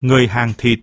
người hàng thịt.